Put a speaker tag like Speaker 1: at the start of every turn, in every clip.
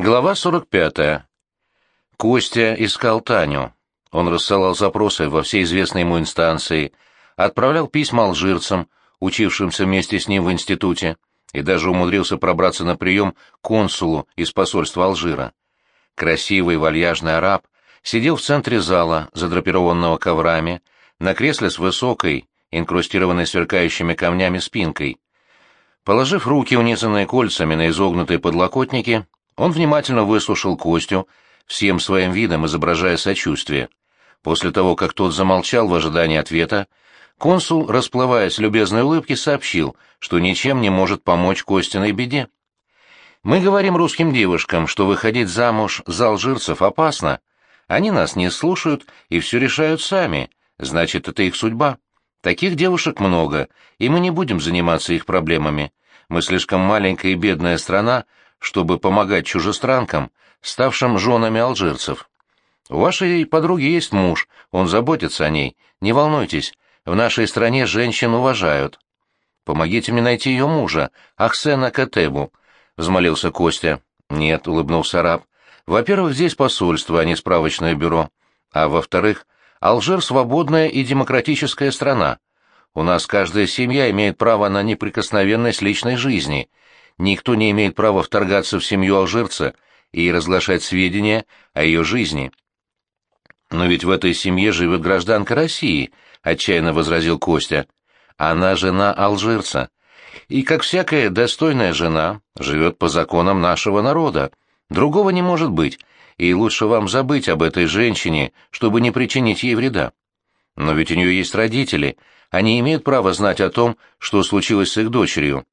Speaker 1: Глава 45. Костя искал Таню. Он рассылал запросы во все известные ему инстанции, отправлял письма алжирцам, учившимся вместе с ним в институте, и даже умудрился пробраться на прием к консулу из посольства Алжира. Красивый вальяжный араб сидел в центре зала, задрапированного коврами, на кресле с высокой, инкрустированной сверкающими камнями спинкой. Положив руки, унизанные кольцами на изогнутые подлокотники, он внимательно выслушал Костю, всем своим видом изображая сочувствие. После того, как тот замолчал в ожидании ответа, консул, расплываясь любезной улыбке, сообщил, что ничем не может помочь Костиной беде. «Мы говорим русским девушкам, что выходить замуж за алжирцев опасно. Они нас не слушают и все решают сами, значит, это их судьба. Таких девушек много, и мы не будем заниматься их проблемами. Мы слишком маленькая и бедная страна, чтобы помогать чужестранкам, ставшим женами алжирцев. У вашей подруги есть муж, он заботится о ней. Не волнуйтесь, в нашей стране женщин уважают. Помогите мне найти ее мужа, Ахсена Катебу, — взмолился Костя. Нет, — улыбнулся раб. Во-первых, здесь посольство, а не справочное бюро. А во-вторых, Алжир — свободная и демократическая страна. У нас каждая семья имеет право на неприкосновенность личной жизни, Никто не имеет права вторгаться в семью алжирца и разглашать сведения о ее жизни. «Но ведь в этой семье живет гражданка России», — отчаянно возразил Костя. «Она жена алжирца. И, как всякая достойная жена, живет по законам нашего народа. Другого не может быть, и лучше вам забыть об этой женщине, чтобы не причинить ей вреда. Но ведь у нее есть родители, они имеют право знать о том, что случилось с их дочерью.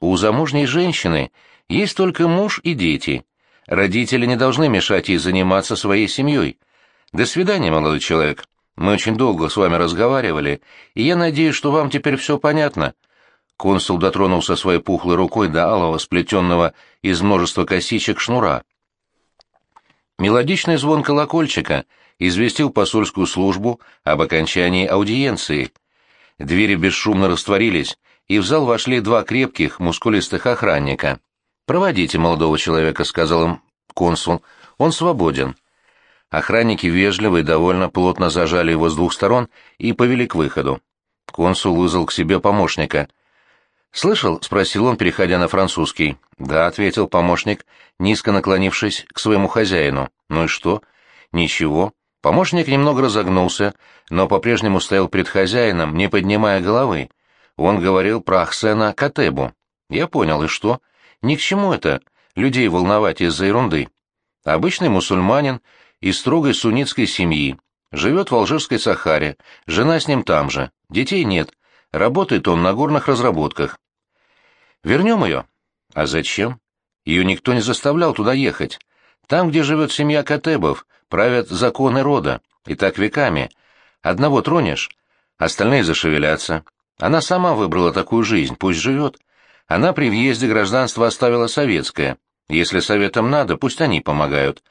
Speaker 1: У замужней женщины есть только муж и дети. Родители не должны мешать ей заниматься своей семьей. До свидания, молодой человек. Мы очень долго с вами разговаривали, и я надеюсь, что вам теперь все понятно. Консул дотронулся своей пухлой рукой до алого, сплетенного из множества косичек шнура. Мелодичный звон колокольчика известил посольскую службу об окончании аудиенции. Двери бесшумно растворились, и в зал вошли два крепких, мускулистых охранника. «Проводите молодого человека», — сказал им консул. «Он свободен». Охранники вежливо и довольно плотно зажали его с двух сторон и повели к выходу. Консул вызвал к себе помощника. «Слышал?» — спросил он, переходя на французский. «Да», — ответил помощник, низко наклонившись к своему хозяину. «Ну и что?» «Ничего». Помощник немного разогнулся, но по-прежнему стоял перед хозяином, не поднимая головы. Он говорил про Ахсена Катебу. Я понял, и что? Ни к чему это, людей волновать из-за ерунды. Обычный мусульманин из строгой суннитской семьи. Живет в Алжирской Сахаре, жена с ним там же, детей нет, работает он на горных разработках. Вернем ее? А зачем? Ее никто не заставлял туда ехать. Там, где живет семья Катебов, правят законы рода, и так веками. Одного тронешь, остальные зашевелятся. Она сама выбрала такую жизнь, пусть живет. Она при въезде гражданство оставила советское. Если советам надо, пусть они помогают.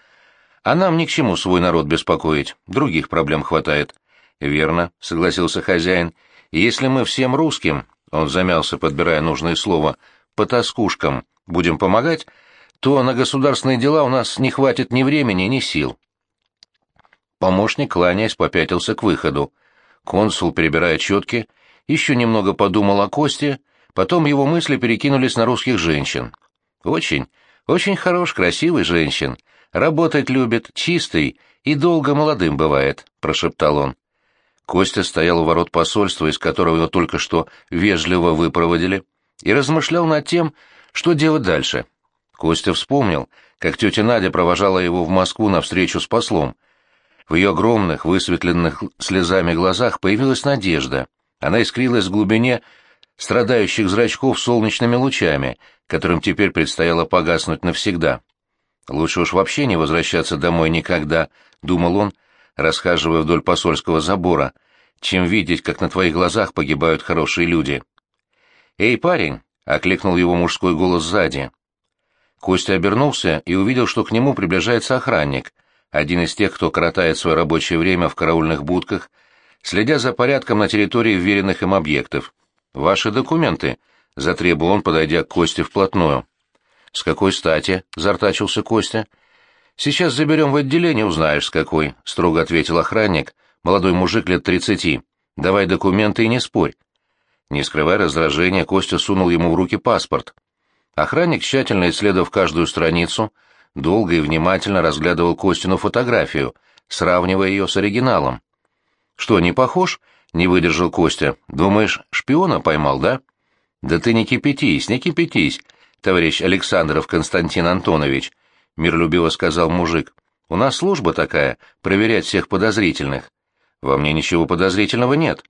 Speaker 1: А нам ни к чему свой народ беспокоить, других проблем хватает. Верно, согласился хозяин. Если мы всем русским, он замялся, подбирая нужное слово, по тоскушкам будем помогать, то на государственные дела у нас не хватит ни времени, ни сил. Помощник, кланяясь, попятился к выходу. Консул, перебирая четки, еще немного подумал о Косте, потом его мысли перекинулись на русских женщин. Очень, очень хорош, красивый женщин. Работать любит, чистый и долго молодым бывает, прошептал он. Костя стоял у ворот посольства, из которого его только что вежливо выпроводили, и размышлял над тем, что делать дальше. Костя вспомнил, как тетя Надя провожала его в Москву на встречу с послом. В ее огромных, высветленных слезами глазах появилась надежда — она искрилась в глубине страдающих зрачков солнечными лучами, которым теперь предстояло погаснуть навсегда. «Лучше уж вообще не возвращаться домой никогда», — думал он, расхаживая вдоль посольского забора, чем видеть, как на твоих глазах погибают хорошие люди. «Эй, парень!» — окликнул его мужской голос сзади. Костя обернулся и увидел, что к нему приближается охранник, один из тех, кто коротает свое рабочее время в караульных будках следя за порядком на территории вверенных им объектов. «Ваши документы», — затребовал он, подойдя к Косте вплотную. «С какой стати?» — зартачился Костя. «Сейчас заберем в отделение, узнаешь, с какой», — строго ответил охранник, молодой мужик лет тридцати. «Давай документы и не спорь». Не скрывая раздражения, Костя сунул ему в руки паспорт. Охранник, тщательно исследовав каждую страницу, долго и внимательно разглядывал Костину фотографию, сравнивая ее с оригиналом. «Что, не похож?» — не выдержал Костя. «Думаешь, шпиона поймал, да?» «Да ты не кипятись, не кипятись, товарищ Александров Константин Антонович», — миролюбиво сказал мужик. «У нас служба такая — проверять всех подозрительных. Во мне ничего подозрительного нет.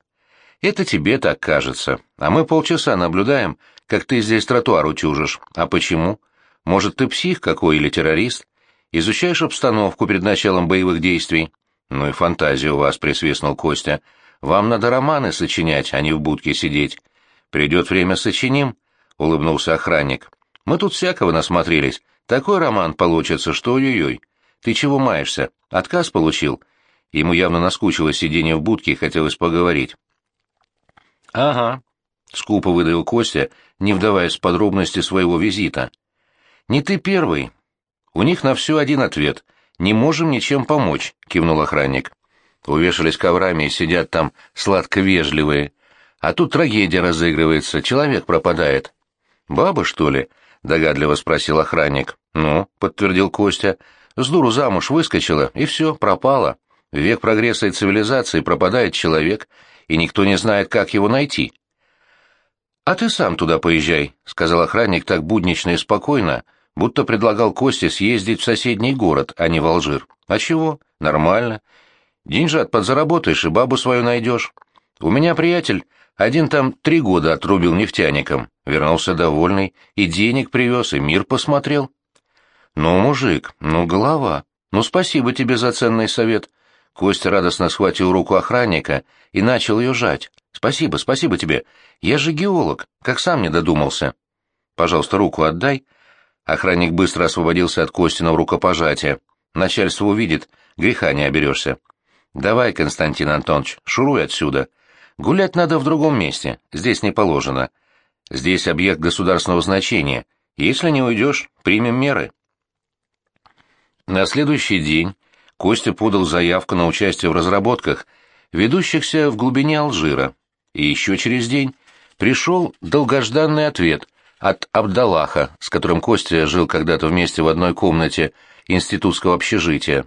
Speaker 1: Это тебе так кажется, а мы полчаса наблюдаем, как ты здесь тротуар утюжишь. А почему? Может, ты псих какой или террорист? Изучаешь обстановку перед началом боевых действий?» «Ну и фантазия у вас», — присвистнул Костя. «Вам надо романы сочинять, а не в будке сидеть». «Придет время, сочиним», — улыбнулся охранник. «Мы тут всякого насмотрелись. Такой роман получится, что ой-ой-ой. Ты чего маешься? Отказ получил?» Ему явно наскучило сидение в будке и хотелось поговорить. «Ага», — скупо выдавил Костя, не вдаваясь в подробности своего визита. «Не ты первый. У них на все один ответ. Не можем ничем помочь», — кивнул охранник. Увешались коврами и сидят там сладко-вежливые. А тут трагедия разыгрывается, человек пропадает. «Баба, что ли?» — догадливо спросил охранник. «Ну», — подтвердил Костя, — «с дуру замуж выскочила, и все, пропала. В век прогресса и цивилизации пропадает человек, и никто не знает, как его найти». «А ты сам туда поезжай», — сказал охранник так буднично и спокойно, будто предлагал Косте съездить в соседний город, а не в Алжир. «А чего? Нормально. Деньжат подзаработаешь и бабу свою найдешь. У меня приятель один там три года отрубил нефтяником, вернулся довольный, и денег привез, и мир посмотрел. Ну, мужик, ну, голова. Ну, спасибо тебе за ценный совет. Костя радостно схватил руку охранника и начал ее жать. Спасибо, спасибо тебе. Я же геолог, как сам не додумался. Пожалуйста, руку отдай. Охранник быстро освободился от Костиного рукопожатия. Начальство увидит, греха не оберешься. Давай, Константин Антонович, шуруй отсюда. Гулять надо в другом месте, здесь не положено. Здесь объект государственного значения. Если не уйдешь, примем меры. На следующий день Костя подал заявку на участие в разработках, ведущихся в глубине Алжира. И еще через день пришел долгожданный ответ от Абдаллаха, с которым Костя жил когда-то вместе в одной комнате институтского общежития.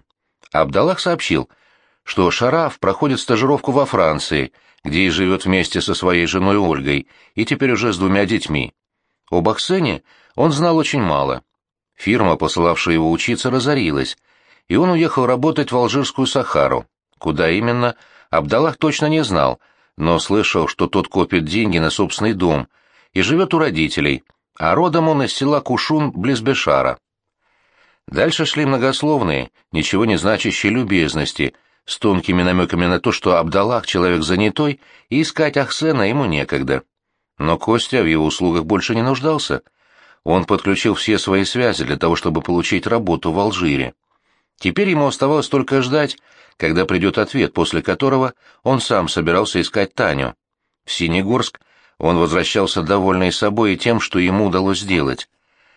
Speaker 1: Абдаллах сообщил, что Шараф проходит стажировку во Франции – где и живет вместе со своей женой Ольгой, и теперь уже с двумя детьми. Об Аксене он знал очень мало. Фирма, посылавшая его учиться, разорилась, и он уехал работать в Алжирскую Сахару. Куда именно, Абдаллах точно не знал, но слышал, что тот копит деньги на собственный дом и живет у родителей, а родом он из села Кушун близ Бешара. Дальше шли многословные, ничего не значащие любезности — с тонкими намеками на то, что Абдаллах человек занятой, и искать Ахсена ему некогда. Но Костя в его услугах больше не нуждался. Он подключил все свои связи для того, чтобы получить работу в Алжире. Теперь ему оставалось только ждать, когда придет ответ, после которого он сам собирался искать Таню. В Синегорск он возвращался довольный собой и тем, что ему удалось сделать.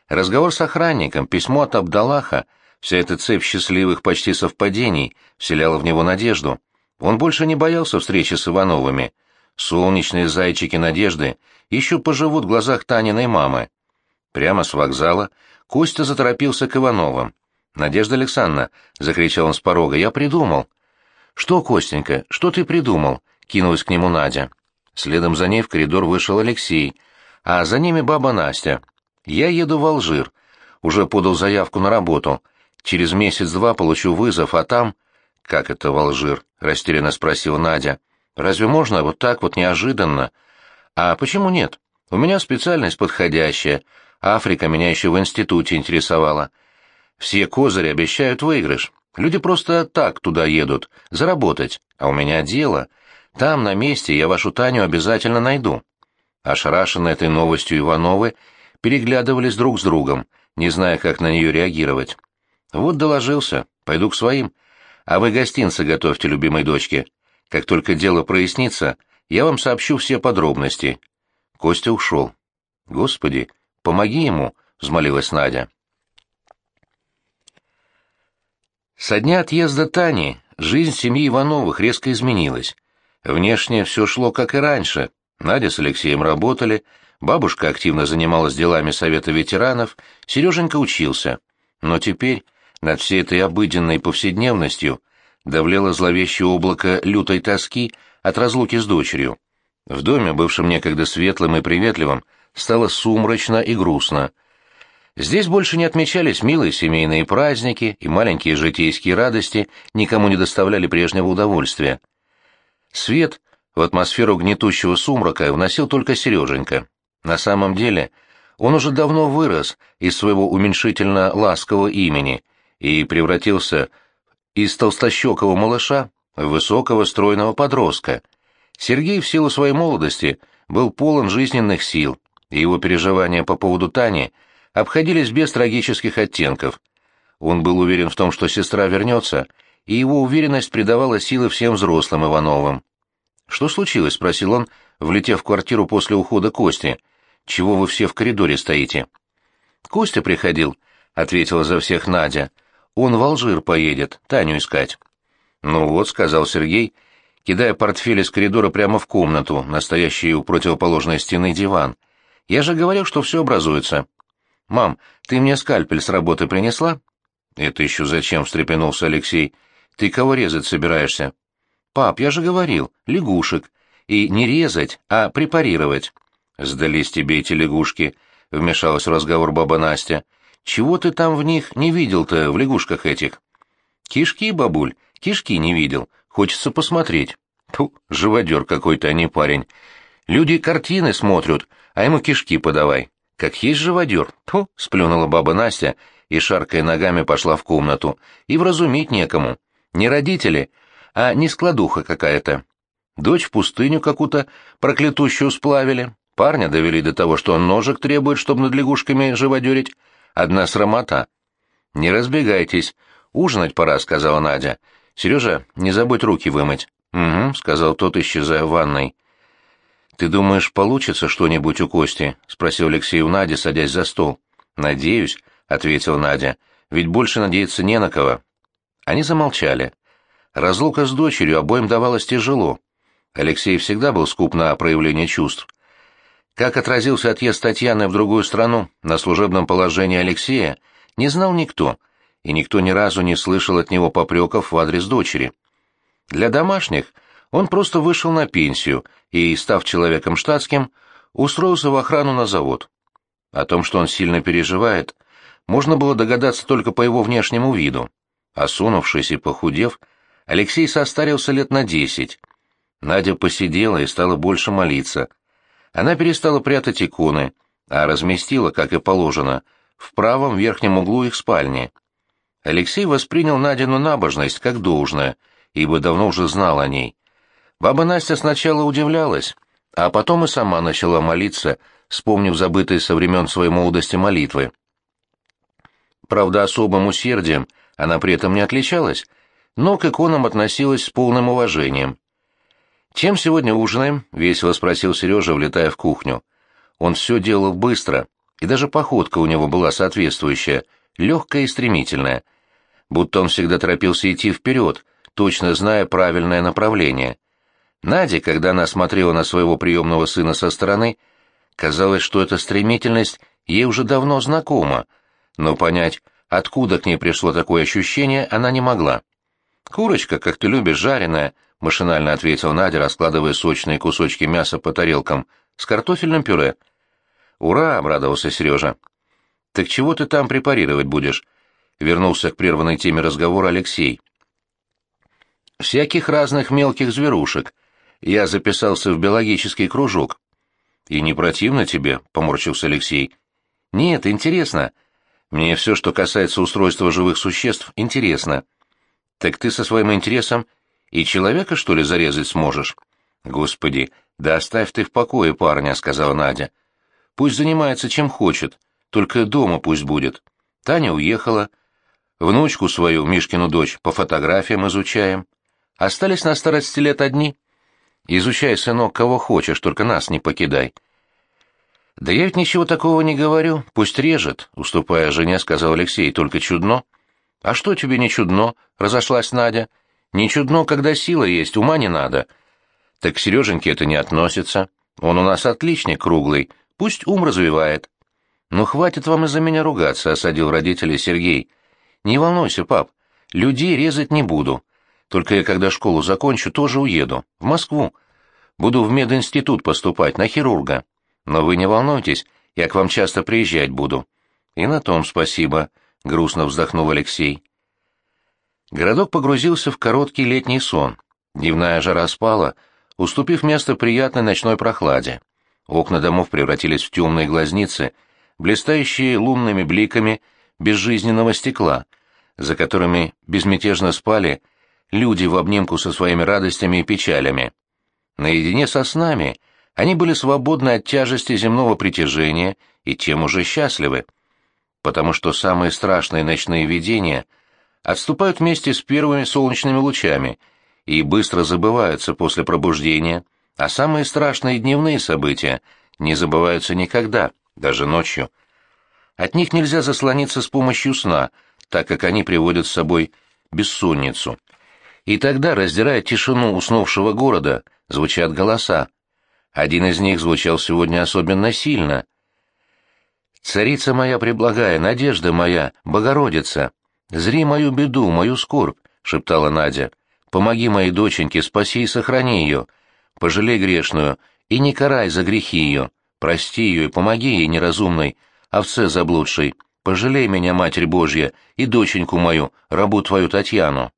Speaker 1: Разговор с охранником, письмо от Абдаллаха — Вся эта цепь счастливых почти совпадений вселяла в него надежду. Он больше не боялся встречи с Ивановыми. Солнечные зайчики надежды еще поживут в глазах Таниной мамы. Прямо с вокзала Костя заторопился к Ивановым. «Надежда Александровна!» — закричал он с порога. «Я придумал!» «Что, Костенька, что ты придумал?» — кинулась к нему Надя. Следом за ней в коридор вышел Алексей, а за ними баба Настя. «Я еду в Алжир. Уже подал заявку на работу. Через месяц-два получу вызов, а там... Как это в Алжир? Растерянно спросила Надя. Разве можно вот так вот неожиданно? А почему нет? У меня специальность подходящая. Африка меня еще в институте интересовала. Все козыри обещают выигрыш. Люди просто так туда едут, заработать. А у меня дело. Там, на месте, я вашу Таню обязательно найду. Ошарашенные этой новостью Ивановы переглядывались друг с другом, не зная, как на нее реагировать. Вот доложился, пойду к своим. А вы гостинцы готовьте, любимой дочке. Как только дело прояснится, я вам сообщу все подробности. Костя ушел. Господи, помоги ему, — взмолилась Надя. Со дня отъезда Тани жизнь семьи Ивановых резко изменилась. Внешне все шло как и раньше. Надя с Алексеем работали, бабушка активно занималась делами Совета ветеранов, Сереженька учился. Но теперь над всей этой обыденной повседневностью давлело зловещее облако лютой тоски от разлуки с дочерью. В доме, бывшем некогда светлым и приветливым, стало сумрачно и грустно — Здесь больше не отмечались милые семейные праздники, и маленькие житейские радости никому не доставляли прежнего удовольствия. Свет в атмосферу гнетущего сумрака вносил только Сереженька. На самом деле он уже давно вырос из своего уменьшительно ласкового имени и превратился из толстощекого малыша в высокого стройного подростка. Сергей в силу своей молодости был полон жизненных сил, и его переживания по поводу Тани – обходились без трагических оттенков. Он был уверен в том, что сестра вернется, и его уверенность придавала силы всем взрослым Ивановым. «Что случилось?» — спросил он, влетев в квартиру после ухода Кости. «Чего вы все в коридоре стоите?» «Костя приходил», — ответила за всех Надя. «Он в Алжир поедет, Таню искать». «Ну вот», — сказал Сергей, кидая портфель из коридора прямо в комнату, настоящий у противоположной стены диван. «Я же говорил, что все образуется». «Мам, ты мне скальпель с работы принесла?» «Это еще зачем?» — встрепенулся Алексей. «Ты кого резать собираешься?» «Пап, я же говорил, лягушек. И не резать, а препарировать». «Сдались тебе эти лягушки», — вмешалась в разговор баба Настя. «Чего ты там в них не видел-то, в лягушках этих?» «Кишки, бабуль, кишки не видел. Хочется посмотреть». Ту, живодер какой-то, а не парень. Люди картины смотрят, а ему кишки подавай. Как есть живодер. Тьфу, сплюнула баба Настя и, шаркая ногами, пошла в комнату. И вразумить некому. Не родители, а не складуха какая-то. Дочь в пустыню какую-то проклятущую сплавили. Парня довели до того, что он ножик требует, чтобы над лягушками живодерить. Одна срамота. «Не разбегайтесь. Ужинать пора», — сказала Надя. «Сережа, не забудь руки вымыть». «Угу», — сказал тот, исчезая в ванной. «Ты думаешь, получится что-нибудь у Кости?» — спросил Алексей у Нади, садясь за стол. «Надеюсь», — ответил Надя, — «ведь больше надеяться не на кого». Они замолчали. Разлука с дочерью обоим давалась тяжело. Алексей всегда был скуп на проявление чувств. Как отразился отъезд Татьяны в другую страну на служебном положении Алексея, не знал никто, и никто ни разу не слышал от него попреков в адрес дочери. Для домашних — он просто вышел на пенсию и, став человеком штатским, устроился в охрану на завод. О том, что он сильно переживает, можно было догадаться только по его внешнему виду. Осунувшись и похудев, Алексей состарился лет на десять. Надя посидела и стала больше молиться. Она перестала прятать иконы, а разместила, как и положено, в правом верхнем углу их спальни. Алексей воспринял Надину набожность как должное, ибо давно уже знал о ней. Баба Настя сначала удивлялась, а потом и сама начала молиться, вспомнив забытые со времен своей молодости молитвы. Правда, особым усердием она при этом не отличалась, но к иконам относилась с полным уважением. «Чем сегодня ужинаем?» — весело спросил Сережа, влетая в кухню. Он все делал быстро, и даже походка у него была соответствующая, легкая и стремительная, будто он всегда торопился идти вперед, точно зная правильное направление — Наде, когда она смотрела на своего приемного сына со стороны, казалось, что эта стремительность ей уже давно знакома, но понять, откуда к ней пришло такое ощущение, она не могла. «Курочка, как ты любишь, жареная», — машинально ответил Надя, раскладывая сочные кусочки мяса по тарелкам, — «с картофельным пюре». «Ура!» — обрадовался Сережа. «Так чего ты там препарировать будешь?» — вернулся к прерванной теме разговора Алексей. «Всяких разных мелких зверушек», я записался в биологический кружок. И не противно тебе, поморщился Алексей. Нет, интересно. Мне все, что касается устройства живых существ, интересно. Так ты со своим интересом и человека, что ли, зарезать сможешь? Господи, да оставь ты в покое парня, сказала Надя. Пусть занимается чем хочет, только дома пусть будет. Таня уехала. Внучку свою, Мишкину дочь, по фотографиям изучаем. Остались на старости лет одни — Изучай, сынок, кого хочешь, только нас не покидай. «Да я ведь ничего такого не говорю, пусть режет», — уступая жене, сказал Алексей, — «только чудно». «А что тебе не чудно?» — разошлась Надя. «Не чудно, когда сила есть, ума не надо». «Так к Сереженьке это не относится. Он у нас отличник круглый, пусть ум развивает». «Ну, хватит вам из-за меня ругаться», — осадил родителей Сергей. «Не волнуйся, пап, людей резать не буду. Только я, когда школу закончу, тоже уеду. В Москву. Буду в мединститут поступать, на хирурга. Но вы не волнуйтесь, я к вам часто приезжать буду. И на том спасибо, — грустно вздохнул Алексей. Городок погрузился в короткий летний сон. Дневная жара спала, уступив место приятной ночной прохладе. Окна домов превратились в темные глазницы, блистающие лунными бликами безжизненного стекла, за которыми безмятежно спали люди в обнимку со своими радостями и печалями. Наедине со снами они были свободны от тяжести земного притяжения и тем уже счастливы, потому что самые страшные ночные видения отступают вместе с первыми солнечными лучами и быстро забываются после пробуждения, а самые страшные дневные события не забываются никогда, даже ночью. От них нельзя заслониться с помощью сна, так как они приводят с собой бессонницу. И тогда, раздирая тишину уснувшего города, звучат голоса. Один из них звучал сегодня особенно сильно. «Царица моя преблагая, надежда моя, Богородица, зри мою беду, мою скорбь», — шептала Надя. «Помоги моей доченьке, спаси и сохрани ее. Пожалей грешную и не карай за грехи ее. Прости ее и помоги ей неразумной, овце заблудшей. Пожалей меня, Матерь Божья, и доченьку мою, рабу твою Татьяну».